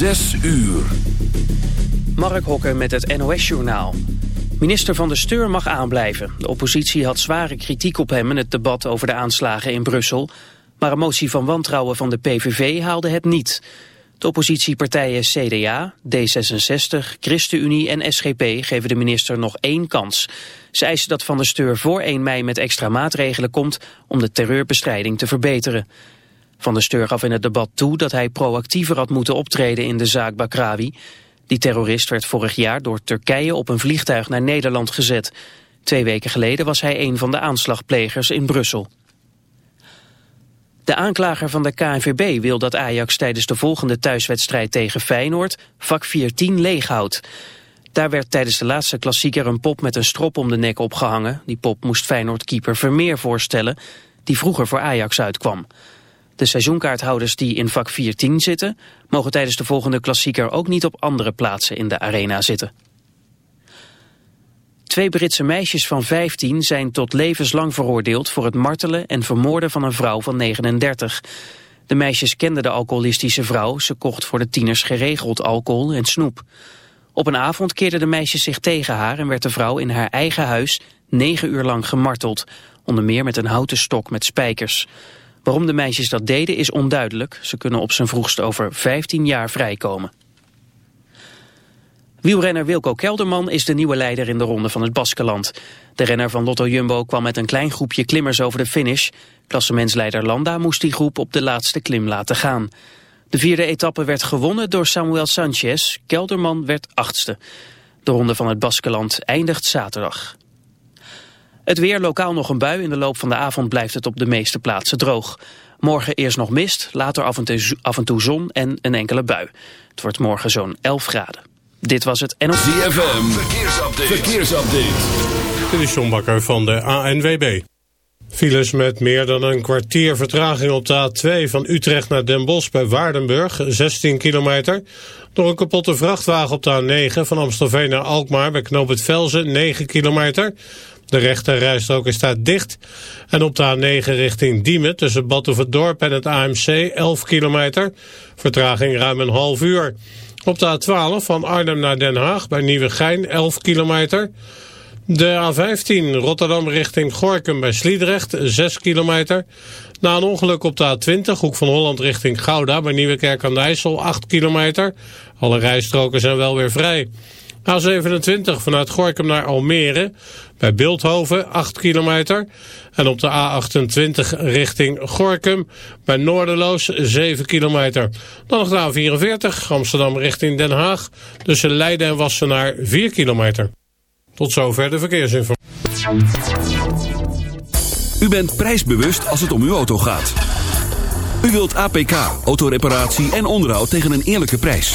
Zes uur. Mark Hokker met het NOS-journaal. Minister van de Steur mag aanblijven. De oppositie had zware kritiek op hem in het debat over de aanslagen in Brussel. Maar een motie van wantrouwen van de PVV haalde het niet. De oppositiepartijen CDA, D66, ChristenUnie en SGP geven de minister nog één kans. Ze eisen dat Van der Steur voor 1 mei met extra maatregelen komt om de terreurbestrijding te verbeteren. Van der Steur gaf in het debat toe dat hij proactiever had moeten optreden in de zaak Bakrawi. Die terrorist werd vorig jaar door Turkije op een vliegtuig naar Nederland gezet. Twee weken geleden was hij een van de aanslagplegers in Brussel. De aanklager van de KNVB wil dat Ajax tijdens de volgende thuiswedstrijd tegen Feyenoord vak 14 leeghoudt. Daar werd tijdens de laatste klassieker een pop met een strop om de nek opgehangen. Die pop moest Feyenoord-keeper Vermeer voorstellen, die vroeger voor Ajax uitkwam. De seizoenkaarthouders die in vak 14 zitten... mogen tijdens de volgende klassieker ook niet op andere plaatsen in de arena zitten. Twee Britse meisjes van 15 zijn tot levenslang veroordeeld... voor het martelen en vermoorden van een vrouw van 39. De meisjes kenden de alcoholistische vrouw. Ze kocht voor de tieners geregeld alcohol en snoep. Op een avond keerden de meisjes zich tegen haar... en werd de vrouw in haar eigen huis negen uur lang gemarteld. Onder meer met een houten stok met spijkers. Waarom de meisjes dat deden is onduidelijk. Ze kunnen op zijn vroegst over 15 jaar vrijkomen. Wielrenner Wilco Kelderman is de nieuwe leider in de ronde van het Baskeland. De renner van Lotto Jumbo kwam met een klein groepje klimmers over de finish. Klassementsleider Landa moest die groep op de laatste klim laten gaan. De vierde etappe werd gewonnen door Samuel Sanchez. Kelderman werd achtste. De ronde van het Baskeland eindigt zaterdag. Het weer, lokaal nog een bui. In de loop van de avond blijft het op de meeste plaatsen droog. Morgen eerst nog mist, later af en toe, af en toe zon en een enkele bui. Het wordt morgen zo'n 11 graden. Dit was het NOS. ZFM, verkeersupdate. verkeersupdate. Dit is John Bakker van de ANWB. Files met meer dan een kwartier vertraging op de A2 van Utrecht naar Den Bosch bij Waardenburg, 16 kilometer. Door een kapotte vrachtwagen op de A9 van Amstelveen naar Alkmaar bij Knoop het Velzen, 9 kilometer. De rechterrijstrook is staat dicht. En op de A9 richting Diemen tussen Batuverdorp en het AMC 11 kilometer. Vertraging ruim een half uur. Op de A12 van Arnhem naar Den Haag bij Nieuwegein 11 kilometer. De A15 Rotterdam richting Gorkum bij Sliedrecht 6 kilometer. Na een ongeluk op de A20 Hoek van Holland richting Gouda bij Nieuwekerk aan de IJssel 8 kilometer. Alle rijstroken zijn wel weer vrij. A27 vanuit Gorkum naar Almere, bij Beeldhoven 8 kilometer. En op de A28 richting Gorkum, bij Noorderloos 7 kilometer. Dan nog de A44 Amsterdam richting Den Haag, tussen Leiden en Wassenaar 4 kilometer. Tot zover de verkeersinformatie. U bent prijsbewust als het om uw auto gaat. U wilt APK, autoreparatie en onderhoud tegen een eerlijke prijs.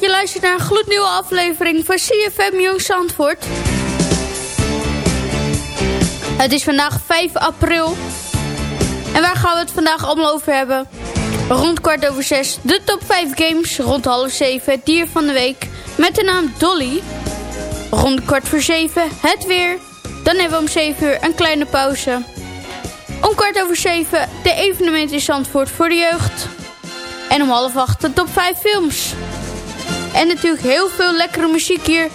Dat je luistert naar een gloednieuwe aflevering van CFM Jong Zandvoort. Het is vandaag 5 april. En waar gaan we het vandaag allemaal over hebben? Rond kwart over zes de top 5 games. Rond half zeven het dier van de week met de naam Dolly. Rond kwart voor zeven het weer. Dan hebben we om 7 uur een kleine pauze. Om kwart over zeven de evenement in Zandvoort voor de jeugd. En om half acht de top 5 films. En natuurlijk heel veel lekkere muziek hier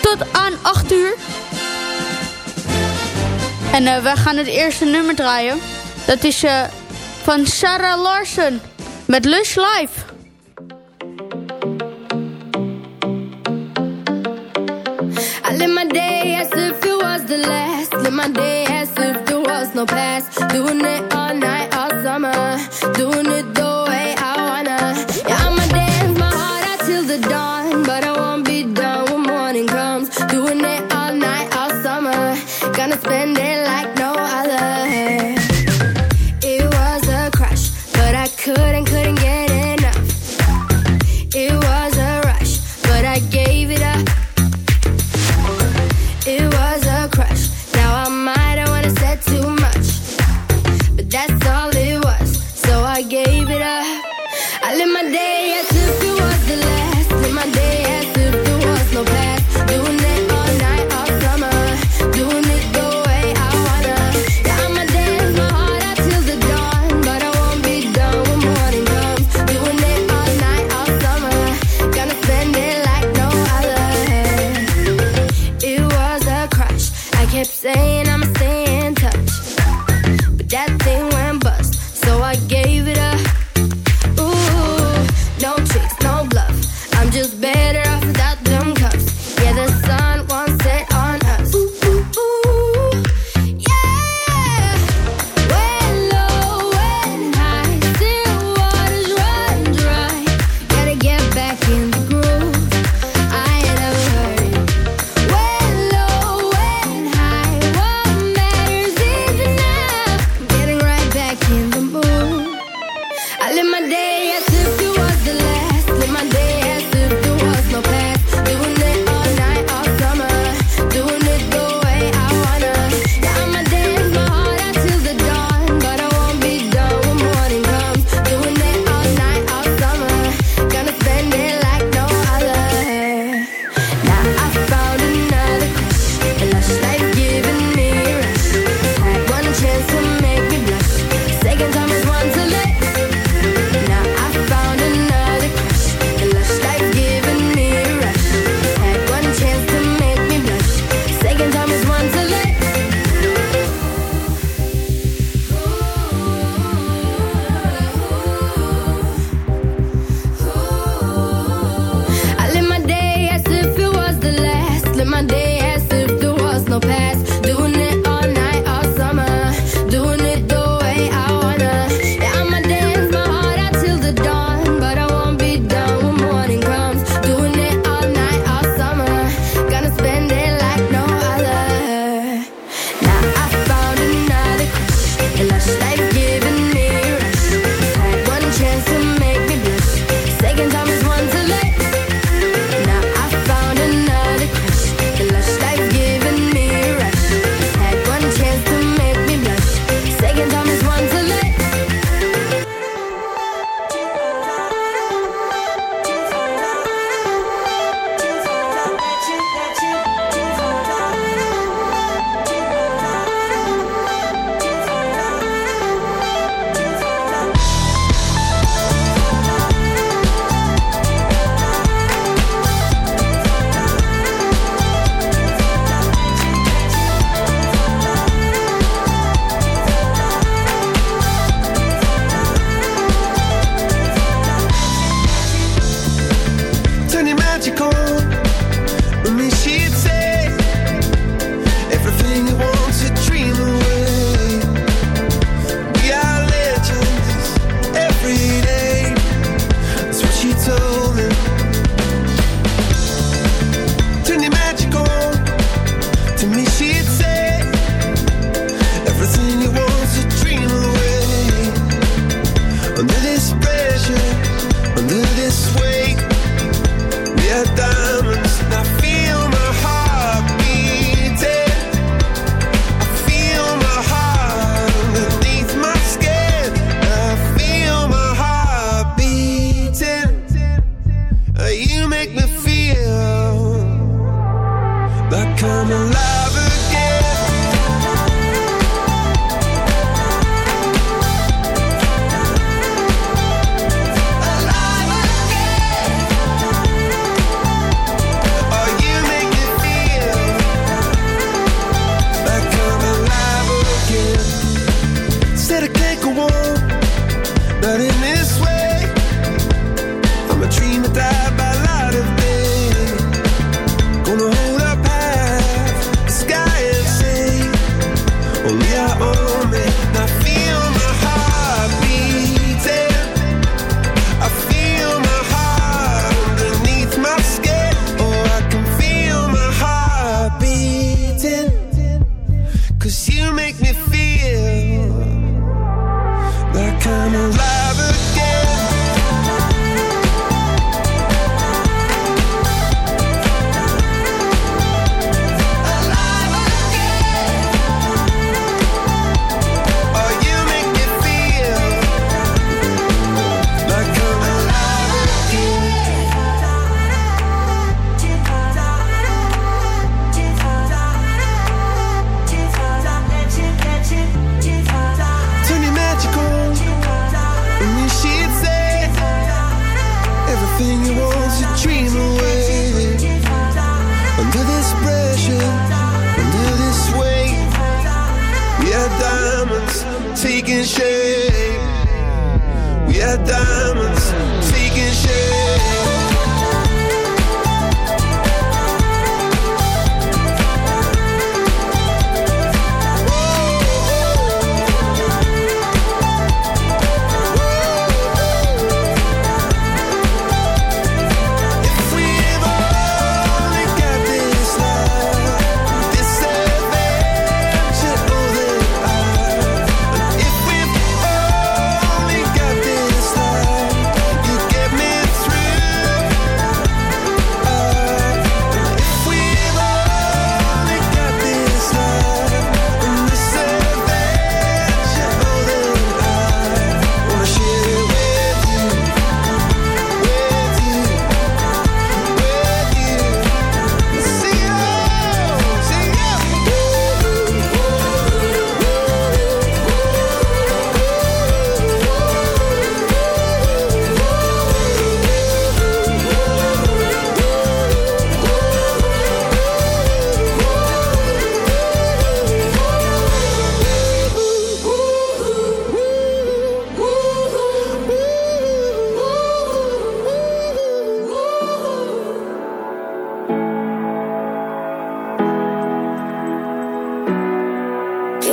tot aan 8 uur. En uh, wij gaan het eerste nummer draaien. Dat is uh, van Sarah Larsen met Lush Life. I live my day as if it was the last. Live my day as if there was no past. Doing it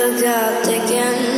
forgot again.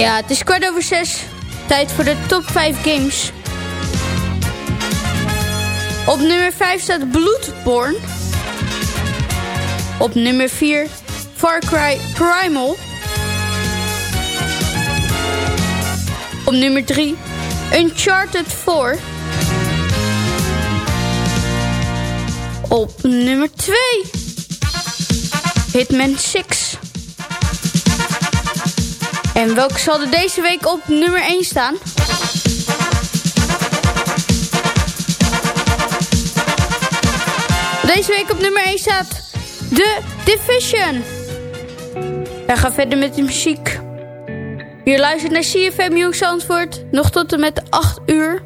Ja, het is kwart over zes. Tijd voor de top 5 games. Op nummer 5 staat Bloodborne. Op nummer 4 Far Cry Primal. Op nummer 3 Uncharted 4. Op nummer 2 Hitman 6. En welke zal er deze week op nummer 1 staan? Deze week op nummer 1 staat The Division. Wij gaan verder met de muziek. Je luistert naar CFM Jong Antwoord, nog tot en met 8 uur.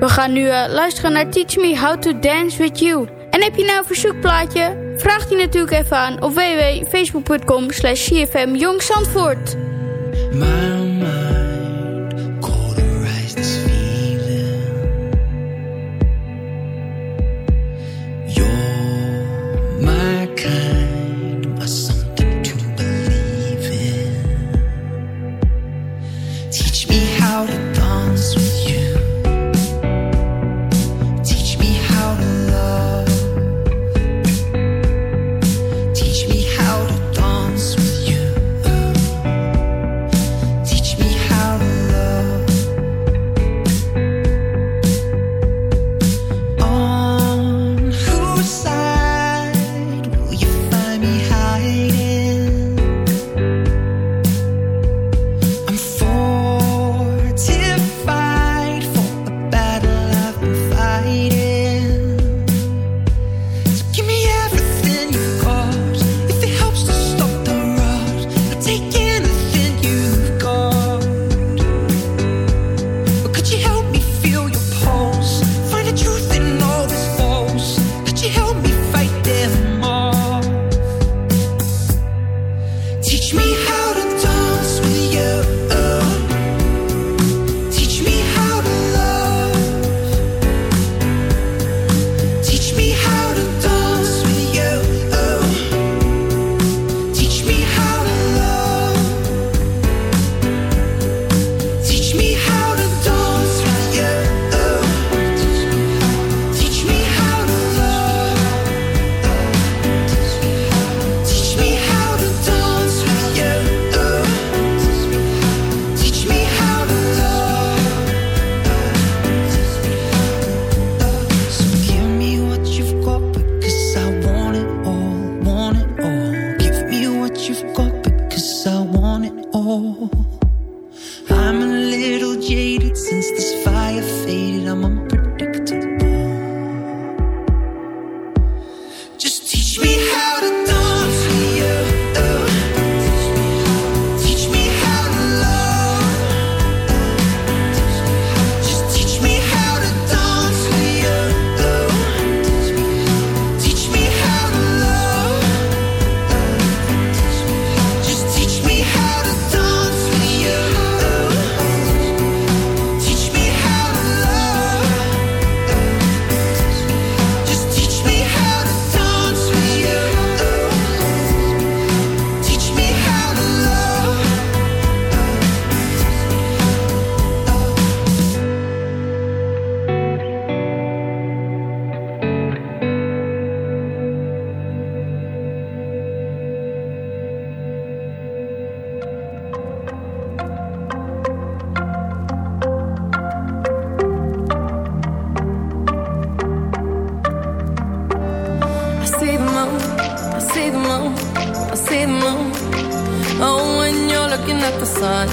We gaan nu uh, luisteren naar Teach Me How to Dance With You. En heb je nou een verzoekplaatje? Vraag die natuurlijk even aan op www.facebook.com slash see the moon, I see the moon, I see the moon. Oh, when you're looking at the sun.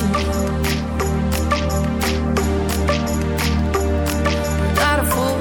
Not a fool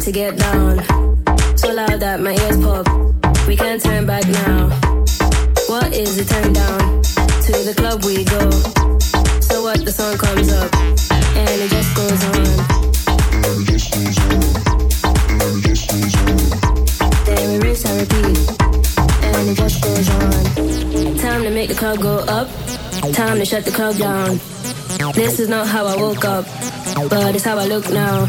Time to get down. So loud that my ears pop. We can't turn back now. What is the turn down? To the club we go. So what the song comes up and it just goes on. Then we rinse repeat. And it just goes on. Time to make the club go up. Time to shut the club down. This is not how I woke up, but it's how I look now.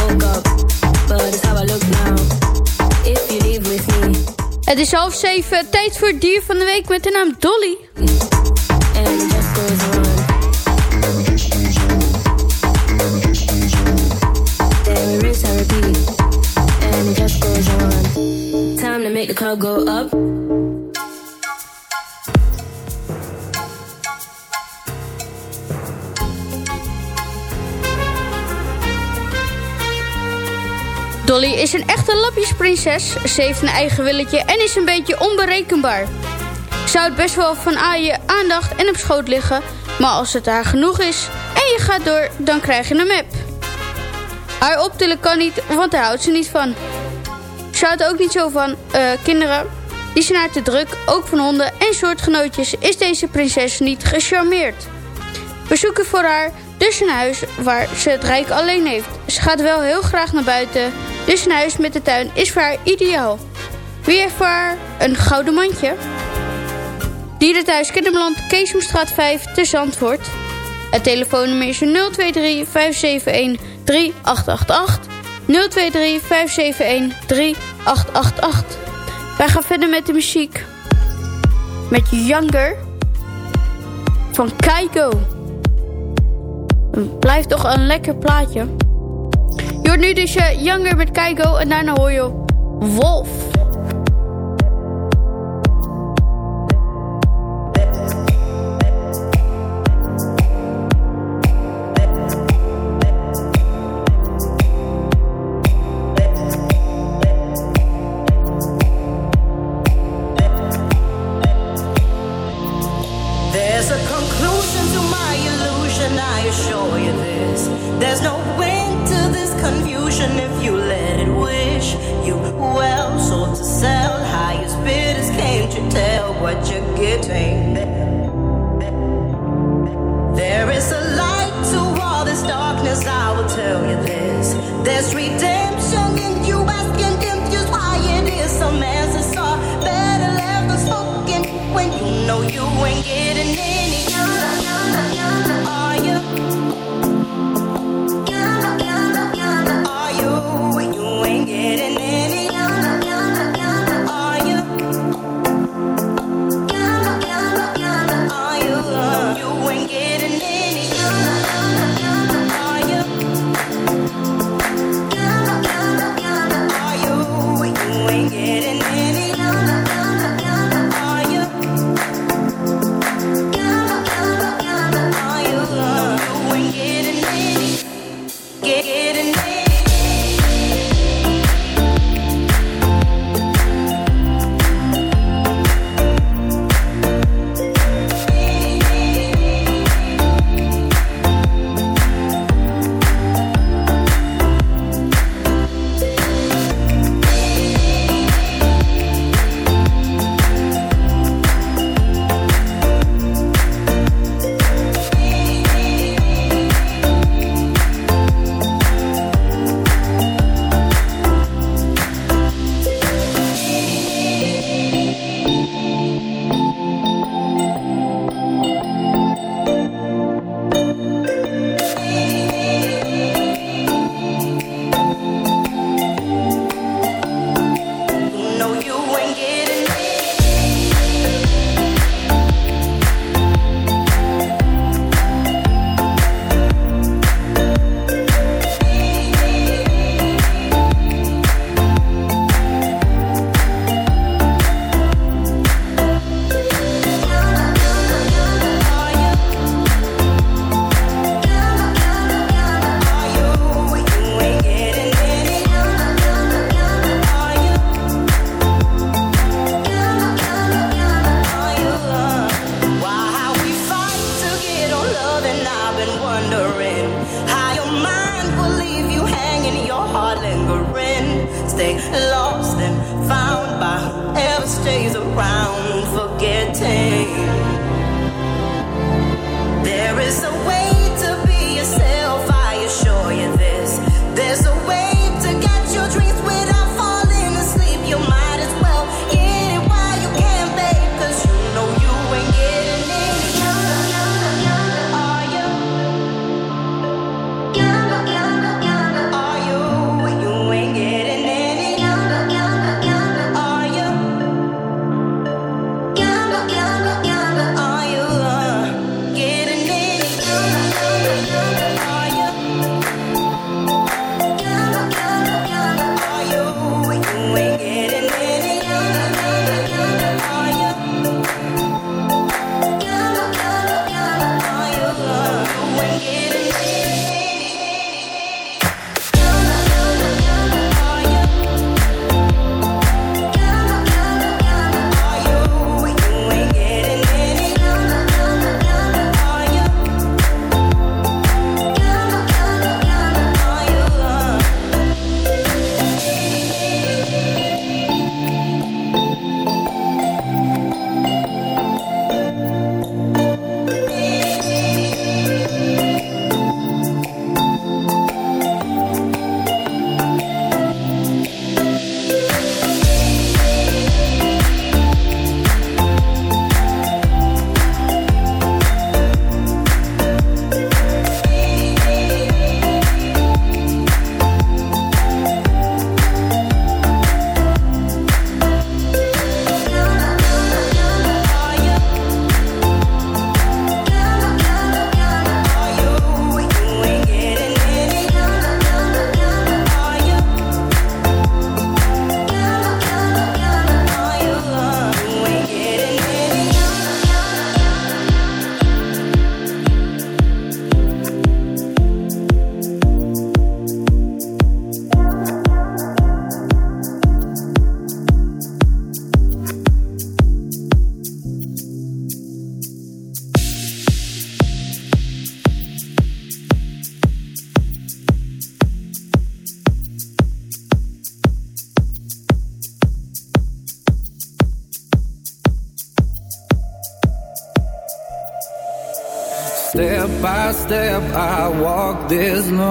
Het is half zeven, tijd voor het dier van de week met de naam Dolly. Time to make the club go up. Dolly is een echte lapjesprinses. Ze heeft een eigen willetje en is een beetje onberekenbaar. Zou het best wel van aan je aandacht en op schoot liggen... maar als het daar genoeg is en je gaat door, dan krijg je een map. Haar optillen kan niet, want daar houdt ze niet van. Ze houdt ook niet zo van uh, kinderen. Die zijn haar te druk, ook van honden en soortgenootjes... is deze prinses niet gecharmeerd. We zoeken voor haar dus een huis waar ze het rijk alleen heeft. Ze gaat wel heel graag naar buiten, dus een huis met de tuin is voor haar ideaal. Wie heeft voor haar een gouden mandje? Dierenthuis Kinderland, Keesomstraat 5, te Zandvoort. Het telefoonnummer is 023 571 3888. 023 571 3888. Wij gaan verder met de muziek. Met Younger van Keiko. Blijft toch een lekker plaatje. Je nu dus uh, Younger met Keiko en daarna hoor je Wolf. there is so There's no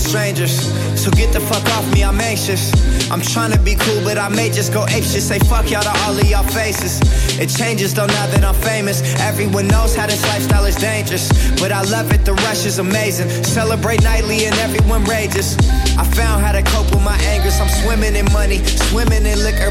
Strangers. So get the fuck off me, I'm anxious. I'm trying to be cool, but I may just go ape shit. Say fuck y'all to all of y'all faces. It changes though now that I'm famous. Everyone knows how this lifestyle is dangerous. But I love it, the rush is amazing. Celebrate nightly and everyone rages. I found how to cope with my angers. I'm swimming in money, swimming in liquor.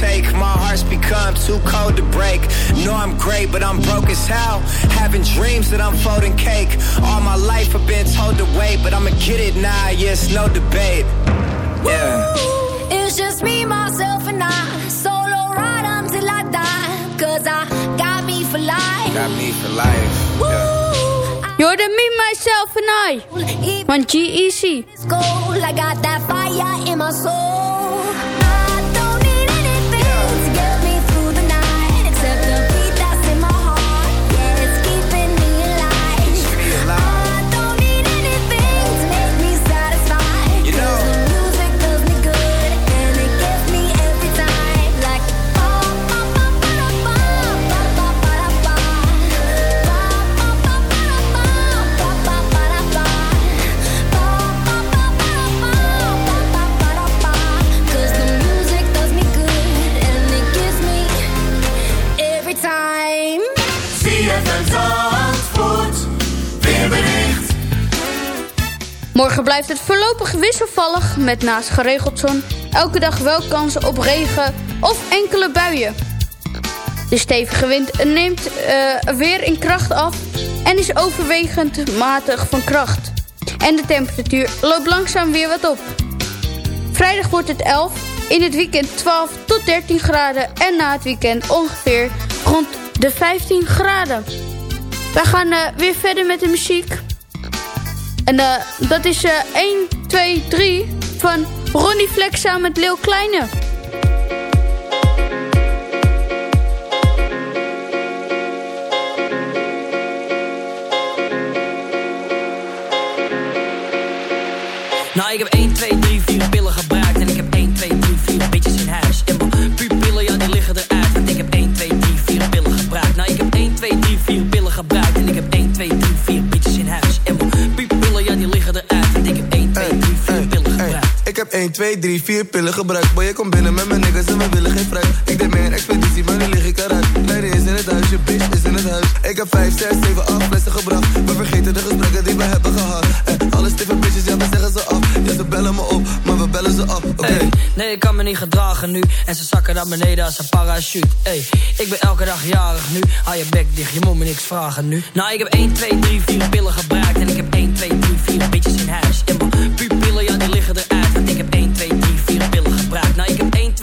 fire in my soul. too cold to break. Know I'm great, but I'm broke as hell. Having dreams that I'm folding cake. All my life I've been told to wait, but I'ma get it now, yes, no debate. Yeah. Woo, it's just me, myself, and I. Solo ride until I die. Cause I got me for life. Got me for life. Yeah. You're the me, myself, and I. Van GEC. I got that fire in my soul. Blijft het voorlopig wisselvallig met naast geregeld zon elke dag wel kansen op regen of enkele buien. De stevige wind neemt uh, weer in kracht af en is overwegend matig van kracht. En de temperatuur loopt langzaam weer wat op. Vrijdag wordt het 11, in het weekend 12 tot 13 graden en na het weekend ongeveer rond de 15 graden. Wij gaan uh, weer verder met de muziek. En uh, dat is uh, 1, 2, 3 van Ronnie Flex samen met Leeuw Kleine. 2, 3, 4 pillen gebruikt. Boy, je komt binnen met mijn niggas en we willen geen fruit. Ik deed meer expeditie, maar nu lig ik eruit. Leiden is in het huis, je bitch is in het huis. Ik heb 5, 6, 7, 8 flessen gebracht. We vergeten de gesprekken die we hebben gehad. En alle stiffe bitches, ja, we zeggen ze af. Ja, ze bellen me op, maar we bellen ze af. Oké. Nee, ik kan me niet gedragen nu. En ze zakken naar beneden als een parachute. Hey, ik ben elke dag jarig nu. Hou je bek dicht, je moet me niks vragen nu. Nou, ik heb 1, 2, 3, 4 pillen gebruikt. En ik heb 1, 2, 3, 4 bitches in huis. En mijn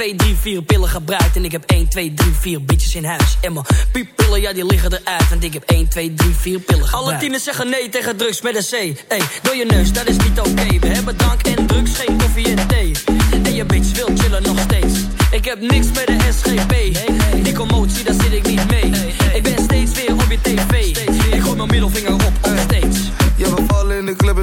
2, 3, 4 pillen gebruikt. En ik heb 1, 2, 3, 4 bitches in huis. En mijn pupillen, ja, die liggen eruit. Want ik heb 1, 2, 3, 4 pillen gebruikt. Alle tieners zeggen nee tegen drugs met een C. Hey, door je neus, dat is niet oké. Okay. We hebben drank en drugs, geen koffie en thee. En je bitch wil chillen nog steeds. Ik heb niks met de SGP. Die commotie, daar zit ik niet mee. Ik ben steeds weer op je tv. Ik gooi mijn middelvinger op, op steeds.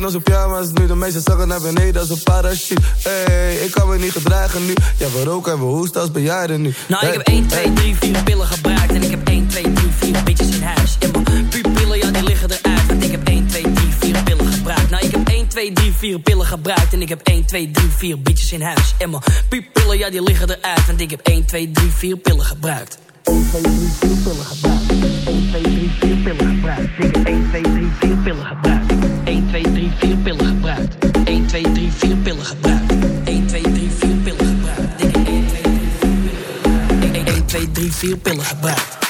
Ja, in onze pyjama's nu. De meeste zakken naar beneden als een parachute. Hey, ik kan me niet gedragen nu. Ja, we roken en we hoesten als bejaarden nu. Nou, ik heb 1, 2, 3, 4 pillen gebruikt. En ik heb 1, 2, 3, 4 bitches in huis. En mijn pupillen, ja, die liggen eruit. Want ik heb 1, 2, 3, 4 pillen gebruikt. Nou, ik heb 1, 2, 3, 4 pillen gebruikt. En ik heb 1, 2, 3, 4 bitches in huis. En mijn pupillen, ja, die liggen eruit. Want ik heb 1, 2, 3, 4 pillen gebruikt. 1, 2, 3, 4 pillen gebruikt. 1, 2, 3, 4 pillen gebruikt. Ik heb 1, 2, 3, 4 pillen gebruikt. 1, 2, 3, 4 pillen gebruikt. 1, 2, 3, 4 pillen gebruikt. 1, 2, 3, 4 pillen gebruikt. Ik heb 1, 2, 3, 4 pillen gebruikt.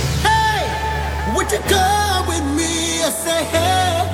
you come with me? I say, hey,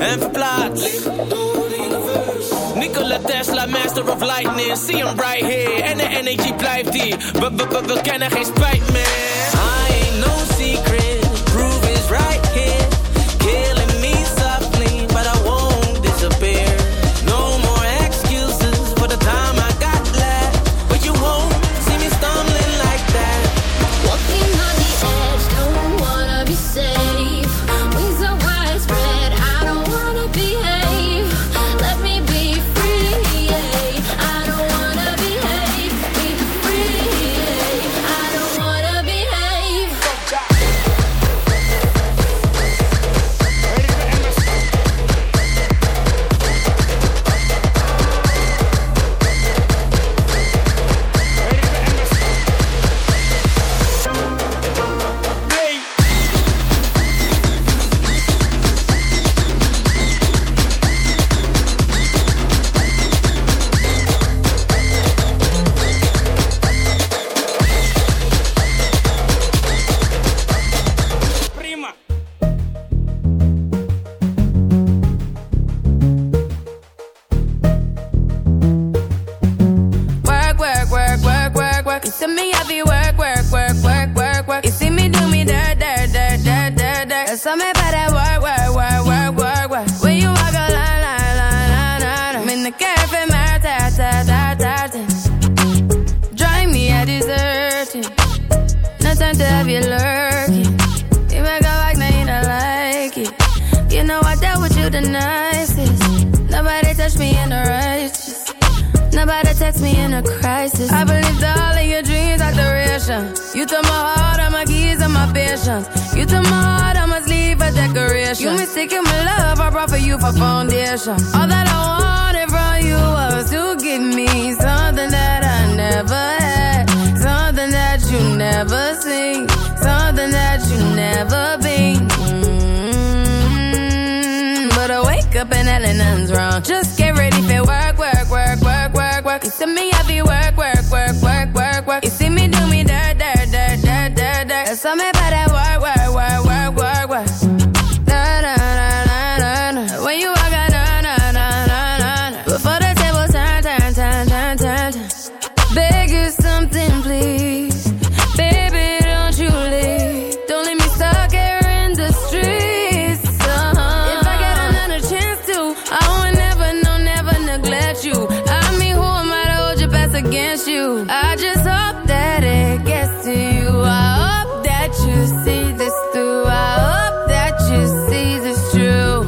en verplaatst. Nikola Tesla, master of lightning. See him right here en de energy blijft hier. We, we, we, we kennen geen spijt meer. against you. I just hope that it gets to you. I hope that you see this through. I hope that you see this true.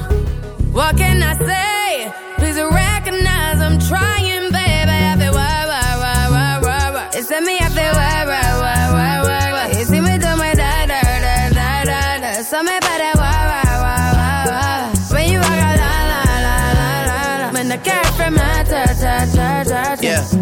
What can I say? Please recognize I'm trying, baby. I feel why, why, why, why, why, why. It's at me, I feel why, why, why, why, why, why. You see me do my da da da da da da. So me by that why, why, why, why, why. When you walk out, la la la la la la. Man, I care for my ta ta ta ta. Yeah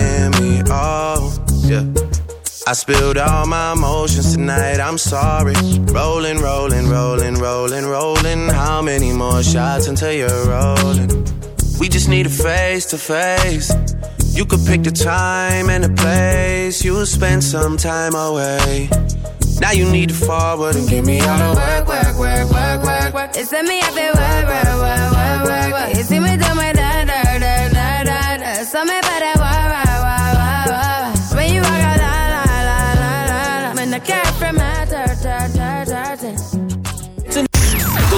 end me. Oh, yeah. I spilled all my emotions tonight, I'm sorry. Rolling, rolling, rolling, rolling, rolling. How many more shots until you're rolling? We just need a face to face. You could pick the time and the place. You'll spend some time away. Now you need to forward and give me all the work, work, work, work, work, work. It's me up there, work, work, work, work, work,